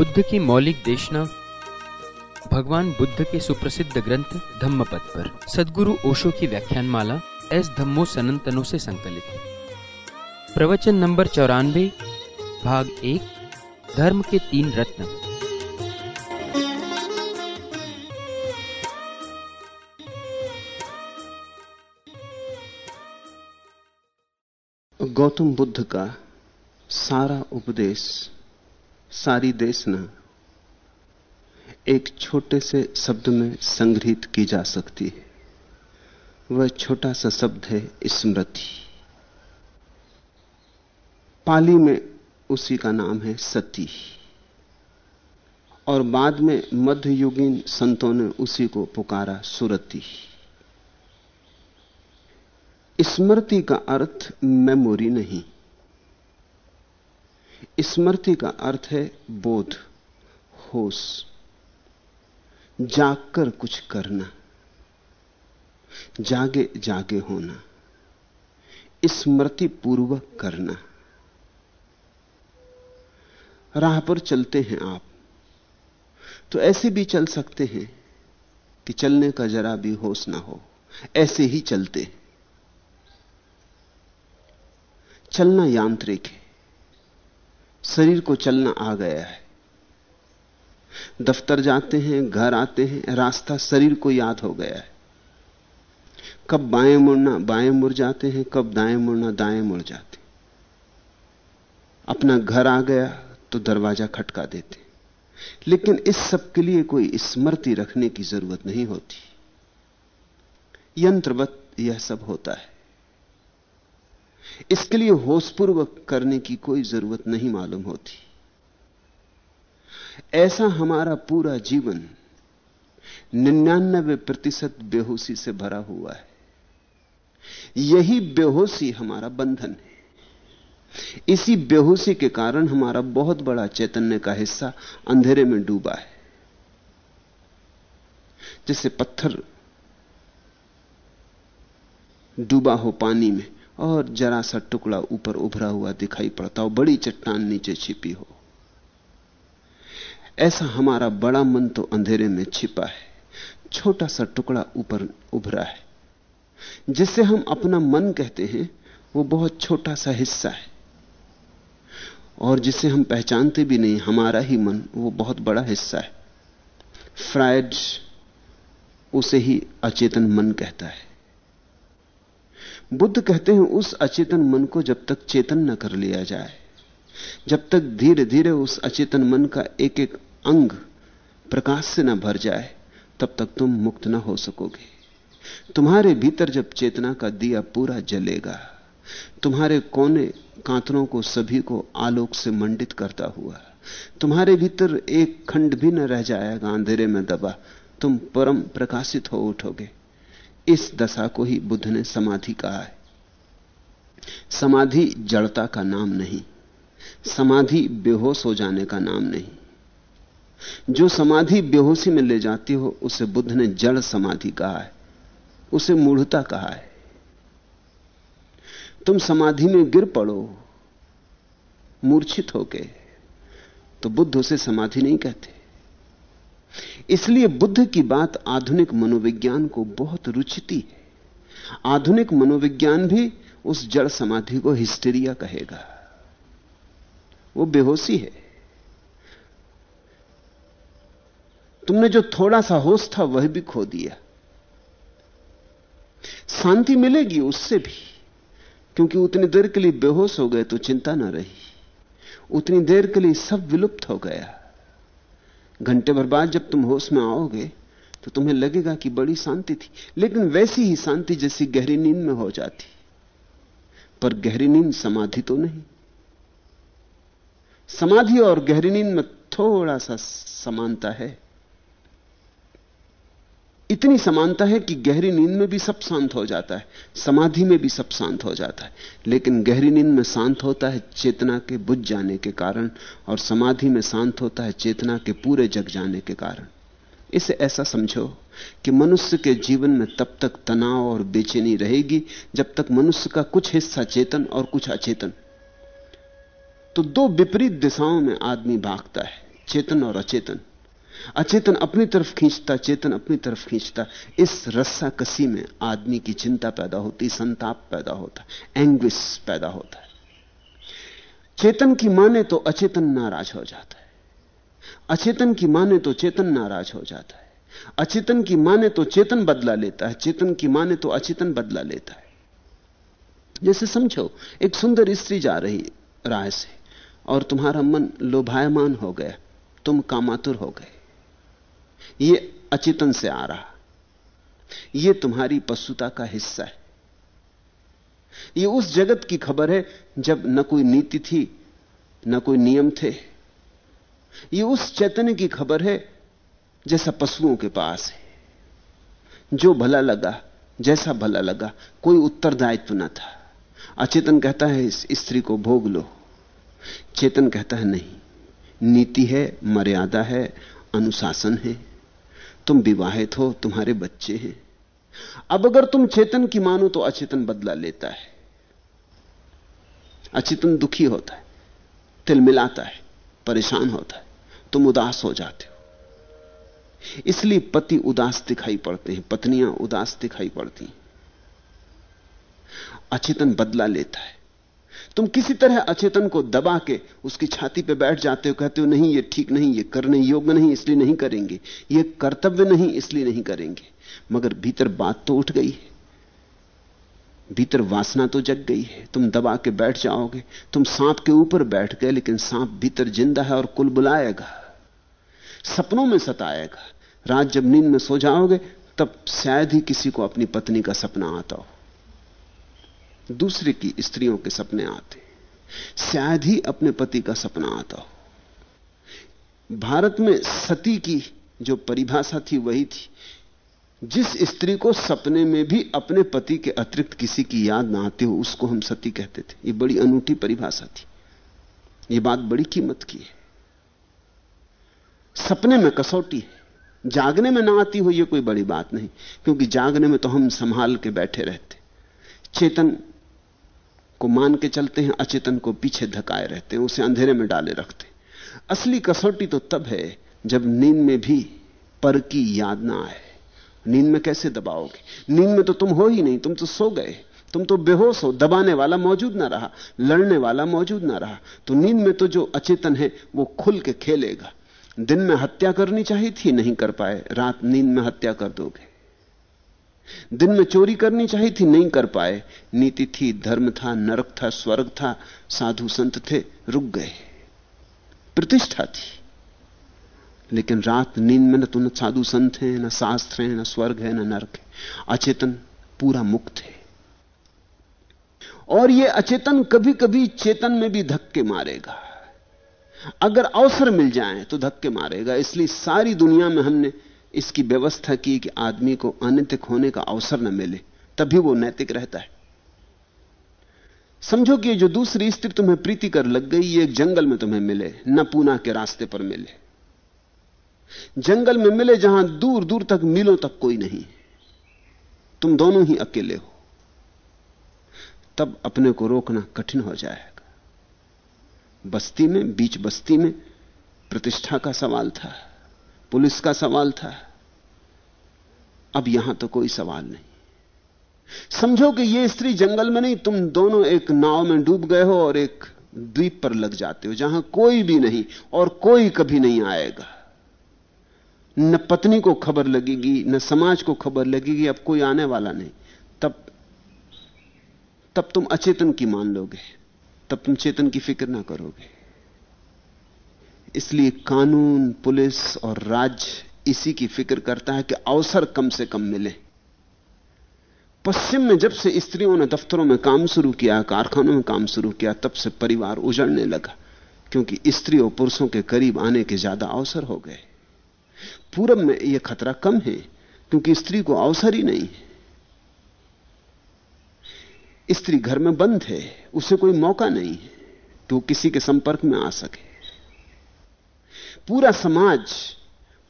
बुद्ध की मौलिक देशना, भगवान बुद्ध के सुप्रसिद्ध ग्रंथ धम्मपद पर। सदगुरु ओशो की व्याख्यानमाला एस धम्मो सनंतनों से संकलित प्रवचन नंबर चौरानवे, भाग एक, धर्म के तीन रत्न। गौतम बुद्ध का सारा उपदेश सारी देशना एक छोटे से शब्द में संग्रहित की जा सकती है। वह छोटा सा शब्द है स्मृति। पाली में उसी का नाम है सती। और बाद में मध्ययुगीन संतों ने उसी को पुकारा सुरति। स्मृति का अर्थ मेमोरी नहीं। स्मृति का अर्थ है बोध, होश। जागकर कुछ करना, जागे जागे होना स्मृति पूर्वक करना। राह पर चलते हैं आप तो ऐसे भी चल सकते हैं कि चलने का जरा भी होश ना हो। ऐसे ही चलते चलना यांत्रिक है। शरीर को चलना आ गया है। दफ्तर जाते हैं, घर आते हैं, रास्ता शरीर को याद हो गया है। कब बाएँ मुड़ना, बाएँ मुड़ जाते हैं, कब दाएँ मुड़ना, दाएँ मुड़ जाते अपना घर आ गया तो दरवाज़ा खटका देते लेकिन इस सब के लिए कोई स्मृति रखने की ज़रूरत नहीं होती। यंत्रवत यह सब होता है। इसके लिए होशपूर्वक करने की कोई ज़रूरत नहीं मालूम होती। ऐसा हमारा पूरा जीवन निन्यानबे प्रतिशत बेहोशी से भरा हुआ है। यही बेहोशी हमारा बंधन है। इसी बेहोशी के कारण हमारा बहुत बड़ा चैतन्य का हिस्सा अंधेरे में डूबा है। जैसे पत्थर डूबा हो पानी में और जरा सा टुकड़ा ऊपर उभरा हुआ दिखाई पड़ता हो, बड़ी चट्टान नीचे छिपी हो। ऐसा हमारा बड़ा मन तो अंधेरे में छिपा है, छोटा सा टुकड़ा ऊपर उभरा है। जिसे हम अपना मन कहते हैं, वो बहुत छोटा सा हिस्सा है। और जिसे हम पहचानते भी नहीं, हमारा ही मन, वो बहुत बड़ा हिस्सा है। फ्रायड उसे ही अचेतन मन कहता है। बुद्ध कहते हैं, उस अचेतन मन को जब तक चेतन न कर लिया जाए, जब तक धीरे धीरे उस अचेतन मन का एक एक अंग प्रकाश से न भर जाए, तब तक तुम मुक्त न हो सकोगे। तुम्हारे भीतर जब चेतना का दिया पूरा जलेगा, तुम्हारे कोने कांतरों को सभी को आलोक से मंडित करता हुआ, तुम्हारे भीतर एक खंड भी न रह जाएगा अंधेरे में दबा, तुम परम प्रकाशित हो उठोगे। इस दशा को ही बुद्ध ने समाधि कहा है। समाधि जड़ता का नाम नहीं, समाधि बेहोश हो जाने का नाम नहीं। जो समाधि बेहोशी में ले जाती हो, उसे बुद्ध ने जड़ समाधि कहा है, उसे मूढ़ता कहा है। तुम समाधि में गिर पड़ो, मूर्छित होके तो बुद्ध उसे समाधि नहीं कहते। इसलिए बुद्ध की बात आधुनिक मनोविज्ञान को बहुत रुचिती है। आधुनिक मनोविज्ञान भी उस जड़ समाधि को हिस्टेरिया कहेगा। वो बेहोशी है। तुमने जो थोड़ा सा होश था, वह भी खो दिया। शांति मिलेगी उससे भी, क्योंकि उतनी देर के लिए बेहोश हो गए तो चिंता ना रही। उतनी देर के लिए सब विलुप्त हो गया। घंटे भर बाद जब तुम होश में आओगे तो तुम्हें लगेगा कि बड़ी शांति थी। लेकिन वैसी ही शांति जैसी गहरी नींद में हो जाती। पर गहरी नींद समाधि तो नहीं। समाधि और गहरी नींद में थोड़ा सा समानता है। इतनी समानता है कि गहरी नींद में भी सब शांत हो जाता है, समाधि में भी सब शांत हो जाता है। लेकिन गहरी नींद में शांत होता है चेतना के बुझ जाने के कारण और समाधि में शांत होता है चेतना के पूरे जग जाने के कारण। इसे ऐसा समझो कि मनुष्य के जीवन में तब तक तनाव और बेचैनी रहेगी जब तक मनुष्य का कुछ हिस्सा चेतन और कुछ अचेतन। तो दो विपरीत दिशाओं में आदमी भागता है, चेतन और अचेतन। अचेतन अपनी तरफ़ खींचता, चेतन अपनी तरफ़ खींचता। इस रस्सा कसी में आदमी की चिंता पैदा होती, संताप पैदा होता एंग्विस पैदा होता है। चेतन की माने तो अचेतन नाराज़ हो जाता है। अचेतन की माने तो चेतन नाराज़ हो जाता है। अचेतन की माने तो चेतन बदला लेता है। चेतन की माने तो अचेतन बदला लेता है। जैसे समझो, एक सुंदर स्त्री जा रही राह से, और तुम्हारा मन लोभायमान हो गया, तुम कामातुर हो गए। ये अचेतन से आ रहा। यह तुम्हारी पशुता का हिस्सा है। यह उस जगत की खबर है जब न कोई नीति थी, न कोई नियम थे। यह उस चैतन्य की खबर है जैसा पशुओं के पास है। जो भला लगा, जैसा भला लगा, कोई उत्तरदायित्व न था। अचेतन कहता है, इस स्त्री को भोग लो। चेतन कहता है, नहीं, नीति है, मर्यादा है, अनुशासन है। तुम विवाहित हो, तुम्हारे बच्चे हैं। अब अगर तुम चेतन की मानो तो अचेतन बदला लेता है। अचेतन दुखी होता है तिल मिलाता है, परेशान होता है। तुम उदास हो जाते हो। इसलिए पति उदास दिखाई पड़ते हैं, पत्नियाँ उदास दिखाई पड़ती हैं। अचेतन बदला लेता है। तुम किसी तरह अचेतन को दबा के उसकी छाती पे बैठ जाते हो, कहते हो, नहीं, ये ठीक नहीं, ये करने योग्य नहीं, इसलिए नहीं करेंगे। ये कर्तव्य नहीं, इसलिए नहीं करेंगे। मगर भीतर बात तो उठ गई है। भीतर वासना तो जग गई है। तुम दबा के बैठ जाओगे। तुम सांप के ऊपर बैठ गए, लेकिन सांप भीतर ज़िंदा है और कुल बुलाएगा। सपनों में सताएगा। रात जब नींद में सो जाओगे, तब शायद ही किसी को अपनी पत्नी का सपना आता हो। दूसरे की स्त्रियों के सपने आते शायद ही अपने पति का सपना आता हो। भारत में सती की जो परिभाषा थी, वही थी। जिस स्त्री को सपने में भी अपने पति के अतिरिक्त किसी की याद ना आती हो, उसको हम सती कहते थे। ये बड़ी अनूठी परिभाषा थी। ये बात बड़ी कीमत की है। सपने में कसौटी है। जागने में ना आती हो यह कोई बड़ी बात नहीं। क्योंकि जागने में तो हम संभाल के बैठे रहते। चेतन को मान के चलते हैं, अचेतन को पीछे धकाए रहते हैं, उसे अंधेरे में डाले रखते असली कसौटी तो तब है जब नींद में भी पर की याद ना आए। नींद में कैसे दबाओगे? नींद में तो तुम हो ही नहीं, तुम तो सो गए। तुम तो बेहोश हो, दबाने वाला मौजूद ना रहा, लड़ने वाला मौजूद ना रहा। तो नींद में तो जो अचेतन है, वो खुल के खेलेगा। दिन में हत्या करनी चाहिए थी, नहीं कर पाए। रात नींद में हत्या कर दोगे। दिन में चोरी करनी चाहिए थी, नहीं कर पाए। नीति थी, धर्म था, नरक था, स्वर्ग था, साधु संत थे, रुक गए। प्रतिष्ठा थी। लेकिन रात नींद में न तो न साधु संत हैं, न शास्त्र हैं, न स्वर्ग है, न नरक है। अचेतन पूरा मुक्त है और यह अचेतन कभी कभी चेतन में भी धक्के मारेगा। अगर अवसर मिल जाए तो धक्के मारेगा। इसलिए सारी दुनिया में हमने इसकी व्यवस्था की कि आदमी को अनैतिक होने का अवसर न मिले, तभी वो नैतिक रहता है। समझो कि जो दूसरी स्त्री तुम्हें प्रीति कर लग गई, ये जंगल में तुम्हें मिले, न पूना के रास्ते पर मिले। जंगल में मिले जहाँ दूर दूर तक मीलों तक कोई नहीं। तुम दोनों ही अकेले हो। तब अपने को रोकना कठिन हो जाएगा। बस्ती में, बीच बस्ती में प्रतिष्ठा का सवाल था। पुलिस का सवाल था। अब यहाँ तो कोई सवाल नहीं। समझो कि यह स्त्री जंगल में नहीं, तुम दोनों एक नाव में डूब गए हो और एक द्वीप पर लग जाते हो, जहाँ कोई भी नहीं और कोई कभी नहीं आएगा। न पत्नी को खबर लगेगी, न समाज को खबर लगेगी, अब कोई आने वाला नहीं। तब तब तुम अचेतन की मान लोगे, तब तुम चेतन की फ़िक्र ना करोगे। इसलिए कानून, पुलिस और राज्य इसी की फ़िक्र करता है कि अवसर कम से कम मिले। पश्चिम में जब से स्त्रियों ने दफ्तरों में काम शुरू किया, कारखानों में काम शुरू किया, तब से परिवार उजड़ने लगा, क्योंकि स्त्री और पुरुषों के करीब आने के ज़्यादा अवसर हो गए। पूरब में यह खतरा कम है, क्योंकि स्त्री को अवसर ही नहीं है। स्त्री घर में बंद है, उसे कोई मौका नहीं है वो किसी के संपर्क में आ सके। पूरा समाज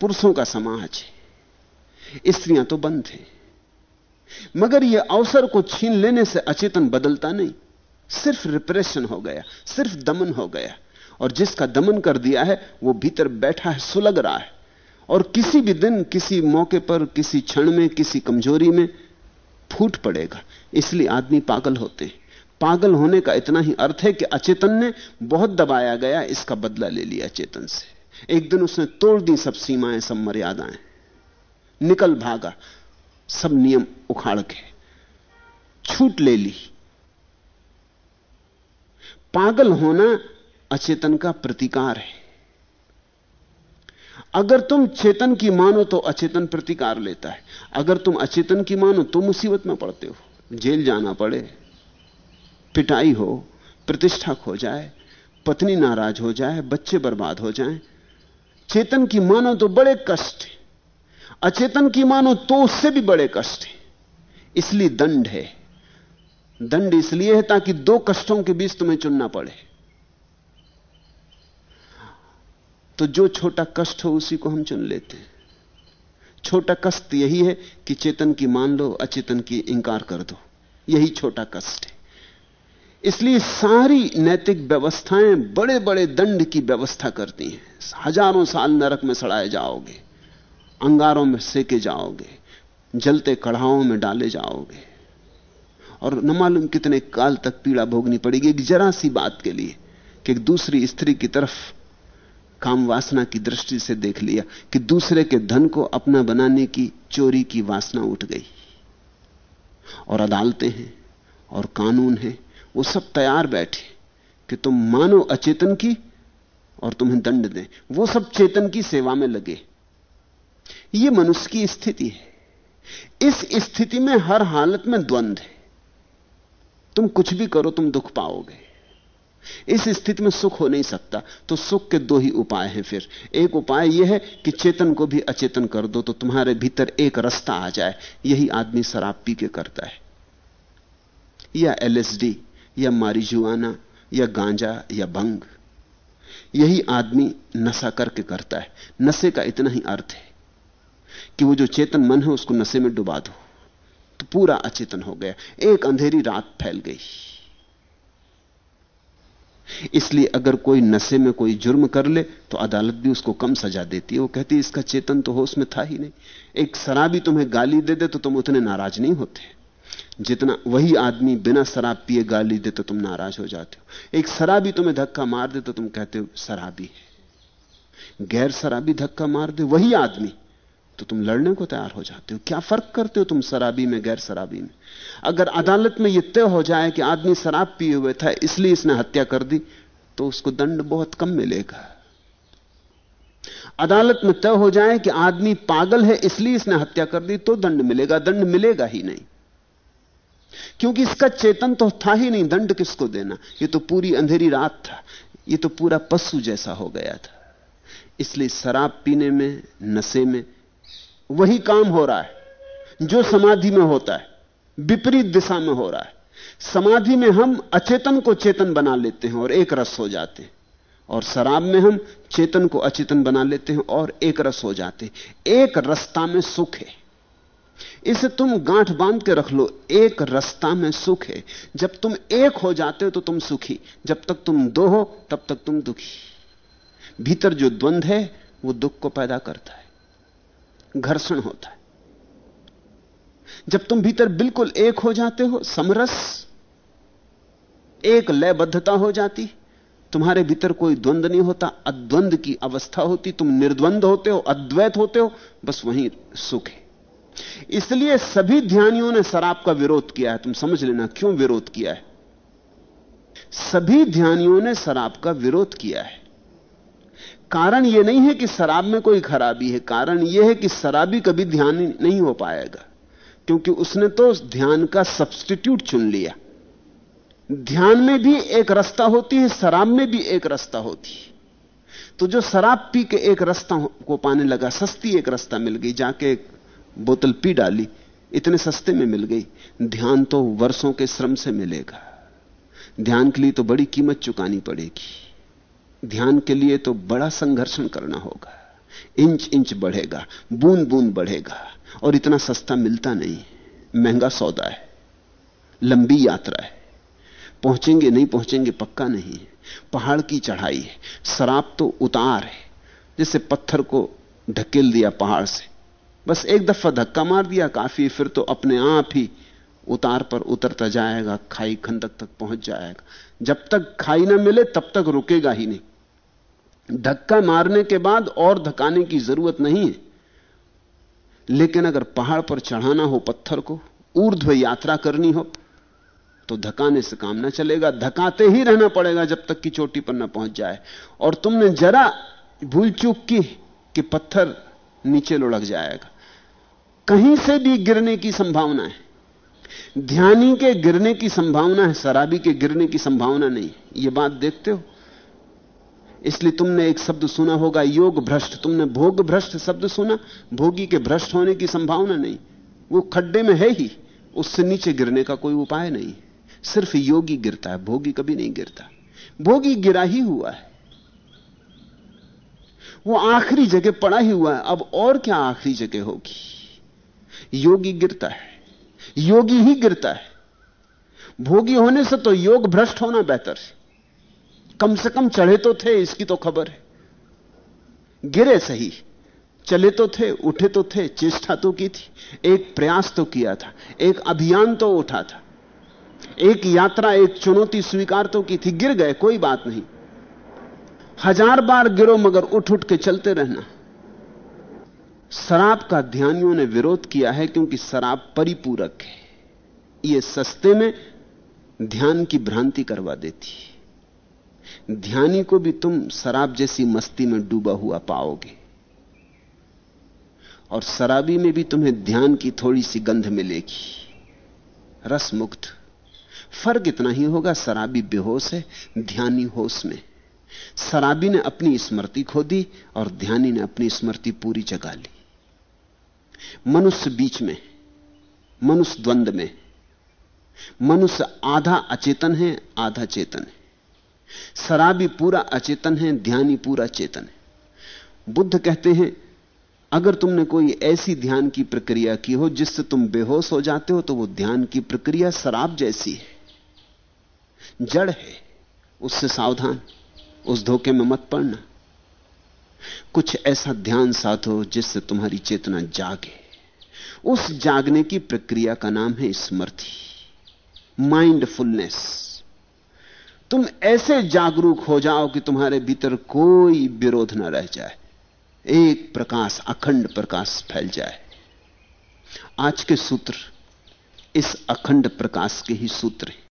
पुरुषों का समाज है। स्त्रियाँ तो बंद हैं। मगर यह अवसर को छीन लेने से अचेतन बदलता नहीं। सिर्फ़ रिप्रेशन हो गया, सिर्फ़ दमन हो गया। और जिसका दमन कर दिया है, वो भीतर बैठा है, सुलग रहा है। और किसी भी दिन, किसी मौके पर, किसी क्षण में, किसी कमज़ोरी में फूट पड़ेगा। इसलिए आदमी पागल होते हैं। पागल होने का इतना ही अर्थ है कि अचेतन ने बहुत दबाया गया, इसका बदला ले लिया चेतन से। एक दिन उसने तोड़ दी, सब सीमाएँ, सब मर्यादाएँ। निकल भागा, सब नियम उखाड़ के, छूट ले ली। पागल होना अचेतन का प्रतिकार है। अगर तुम चेतन की मानो तो अचेतन प्रतिकार लेता है। अगर तुम अचेतन की मानो तो मुसीबत में पड़ते हो। जेल जाना पड़े, पिटाई हो, प्रतिष्ठा खो जाए, पत्नी नाराज़ हो जाए, बच्चे बर्बाद हो जाएँ चेतन की मानो तो बड़े कष्ट है। अचेतन की मानो तो उससे भी बड़े कष्ट है। इसलिए दंड है। दंड इसलिए है ताकि दो कष्टों के बीच तुम्हें चुनना पड़े। तो जो छोटा कष्ट हो उसी को हम चुन लेते हैं। छोटा कष्ट यही है कि चेतन की मान लो, अचेतन की इंकार कर दो। यही छोटा कष्ट है। इसलिए सारी नैतिक व्यवस्थाएँ बड़े बड़े दंड की व्यवस्था करती हैं। हज़ारों साल नरक में सड़ाए जाओगे, अंगारों में सेके जाओगे, जलते कढ़ाओं में डाले जाओगे। और न मालूम कितने काल तक पीड़ा भोगनी पड़ेगी, एक जरा सी बात के लिए कि एक दूसरी स्त्री की तरफ़ काम वासना की दृष्टि से देख लिया कि दूसरे के धन को अपना बनाने की चोरी की वासना उठ गई। और अदालतें हैं, और कानून है वो सब तैयार बैठे कि तुम मानो अचेतन की और तुम्हें दंड दें। वो सब चेतन की सेवा में लगे। ये मनुष्य की स्थिति है। इस स्थिति में हर हालत में द्वंद है। तुम कुछ भी करो, तुम दुख पाओगे। इस स्थिति में सुख हो नहीं सकता तो सुख के दो ही उपाय हैं फिर। एक उपाय यह है कि चेतन को भी अचेतन कर दो तो तुम्हारे भीतर एक रास्ता आ जाए। यही आदमी शराब पी के करता है। या एलएसडी। या मारिजुआना, या गांजा, या भंग यही आदमी नशा करके करता है। नशे का इतना ही अर्थ है कि वो जो चेतन मन है, उसको नशे में डुबा दो। तो पूरा अचेतन हो गया। एक अंधेरी रात फैल गई। इसलिए अगर कोई नशे में कोई जुर्म कर ले तो अदालत भी उसको कम सजा देती है। वो कहती है, इसका चेतन तो होश में था ही नहीं। एक शराबी तुम्हें गाली दे दे तो तुम उतने नाराज़ नहीं होते। जितना वही आदमी बिना शराब पिए गाली दे तो तुम नाराज़ हो जाते हो। एक शराबी तुम्हें धक्का मार दे तो तुम कहते हो, शराबी है। गैर शराबी धक्का मार दे वही आदमी तो तुम लड़ने को तैयार हो जाते हो। क्या फ़र्क करते हो तुम शराबी में, गैर शराबी में? अगर अदालत में यह तय हो जाए कि आदमी शराब पिए हुए था, इसलिए इसने हत्या कर दी तो उसको दंड बहुत कम मिलेगा। अदालत में तय हो जाए कि आदमी पागल है, इसलिए इसने हत्या कर दी तो दंड मिलेगा। दंड मिलेगा ही नहीं। क्योंकि इसका चेतन तो था ही नहीं, दंड किसको देना? ये तो पूरी अंधेरी रात था। ये तो पूरा पशु जैसा हो गया था। इसलिए शराब पीने में, नशे में वही काम हो रहा है, जो समाधि में होता है, विपरीत दिशा में हो रहा है। समाधि में हम अचेतन को चेतन बना लेते हैं और एक रस हो जाते हैं। और शराब में हम चेतन को अचेतन बना लेते हैं और एक रस हो जाते हैं। एक रस्ता में सुख है। इसे तुम गांठ बाँध के रख लो। एक रास्ता में सुख है। जब तुम एक हो जाते हो तो तुम सुखी। जब तक तुम दो हो, तब तक तुम दुखी। भीतर जो द्वंद है, वो दुख को पैदा करता है। घर्षण होता है। जब तुम भीतर बिल्कुल एक हो जाते हो, समरस, एक लयबद्धता हो जाती, तुम्हारे भीतर कोई द्वंद नहीं होता। अद्वंद की अवस्था होती, तुम निर्द्वंद होते हो, अद्वैत होते हो, बस वहीं सुख है। इसलिए सभी ध्यानियों ने शराब का विरोध किया है। तुम समझ लेना, क्यों विरोध किया है? सभी ध्यानियों ने शराब का विरोध किया है। कारण यह नहीं है कि शराब में कोई खराबी है, कारण यह है कि शराबी कभी ध्यान नहीं हो पाएगा, क्योंकि उसने तो ध्यान का सब्सटीट्यूट चुन लिया। ध्यान में भी एक रास्ता होती है शराब में भी एक रास्ता होती है। तो जो शराब पी के एक रास्ता को पाने लगा, सस्ती एक रास्ता मिल गई, जाके बोतल पी डाली, इतने सस्ते में मिल गई। ध्यान तो वर्षों के श्रम से मिलेगा। ध्यान के लिए तो बड़ी कीमत चुकानी पड़ेगी। ध्यान के लिए तो बड़ा संघर्षण करना होगा। इंच इंच बढ़ेगा, बूंद बूंद बढ़ेगा, और इतना सस्ता मिलता नहीं। महँगा सौदा है, लंबी यात्रा है। पहुँचेंगे, नहीं पहुँचेंगे पक्का नहीं। है पहाड़ की चढ़ाई है, शराब तो उतार है। जैसे पत्थर को ढकेल दिया पहाड़ से बस एक दफ़ा धक्का मार दिया काफ़ी, फिर तो अपने आप ही उतार पर उतरता जाएगा, खाई खंदक तक पहुँच जाएगा। जब तक खाई ना मिले, तब तक रुकेगा ही नहीं। धक्का मारने के बाद और धकाने की ज़रूरत नहीं है। लेकिन अगर पहाड़ पर चढ़ाना हो पत्थर को, ऊर्ध्व यात्रा करनी हो तो धकाने से काम ना चलेगा। धकाते ही रहना पड़ेगा जब तक कि चोटी पर ना पहुँच जाए। और तुमने जरा भूल चूक की कि पत्थर नीचे लुढ़क जाएगा। कहीं से भी गिरने की संभावना है। ध्यानी के गिरने की संभावना है, शराबी के गिरने की संभावना नहीं। यह बात देखते हो? इसलिए तुमने एक शब्द सुना होगा, योग भ्रष्ट। तुमने भोग भ्रष्ट शब्द सुना, भोगी के भ्रष्ट होने की संभावना नहीं। वो खड्डे में है ही, उससे नीचे गिरने का कोई उपाय नहीं। सिर्फ़ योगी गिरता है, भोगी कभी नहीं गिरता। भोगी गिरा ही हुआ है। वो आखिरी जगह पड़ा ही हुआ है। अब और क्या आखिरी जगह होगी? योगी गिरता है। योगी ही गिरता है। भोगी होने से तो योग भ्रष्ट होना बेहतर है। कम से कम चढ़े तो थे, इसकी तो खबर है। गिरे सही, चले तो थे, उठे तो थे, चेष्टा तो की थी, एक प्रयास तो किया था, एक अभियान तो उठा था, एक यात्रा, एक चुनौती स्वीकार तो की थी, गिर गए, कोई बात नहीं। हज़ार बार गिरो मगर उठ उठ के चलते रहना। शराब का ध्यानियों ने विरोध किया है क्योंकि शराब परिपूरक है। यह सस्ते में ध्यान की भ्रांति करवा देती है। ध्यानी को भी तुम शराब जैसी मस्ती में डूबा हुआ पाओगे। और शराबी में भी तुम्हें ध्यान की थोड़ी सी गंध मिलेगी। रस मुक्त फ़र्क इतना ही होगा, शराबी बेहोश है, ध्यानी होश में। शराबी ने अपनी स्मृति खो दी और ध्यानी ने अपनी स्मृति पूरी जगा ली। मनुष्य बीच में, मनुष्य द्वंद में, मनुष्य आधा अचेतन है, आधा चेतन है। शराबी पूरा अचेतन है, ध्यानी पूरा चेतन है। बुद्ध कहते हैं, अगर तुमने कोई ऐसी ध्यान की प्रक्रिया की हो जिससे तुम बेहोश हो जाते हो तो वो ध्यान की प्रक्रिया शराब जैसी है। जड़ है, उससे सावधान। उस धोखे में मत पड़ना। कुछ ऐसा ध्यान साधो जिससे तुम्हारी चेतना जागे। उस जागने की प्रक्रिया का नाम है स्मृति माइंडफुलनेस तुम ऐसे जागरूक हो जाओ कि तुम्हारे भीतर कोई विरोध ना रह जाए। एक प्रकाश, अखंड प्रकाश फैल जाए। आज के सूत्र इस अखंड प्रकाश के ही सूत्र हैं।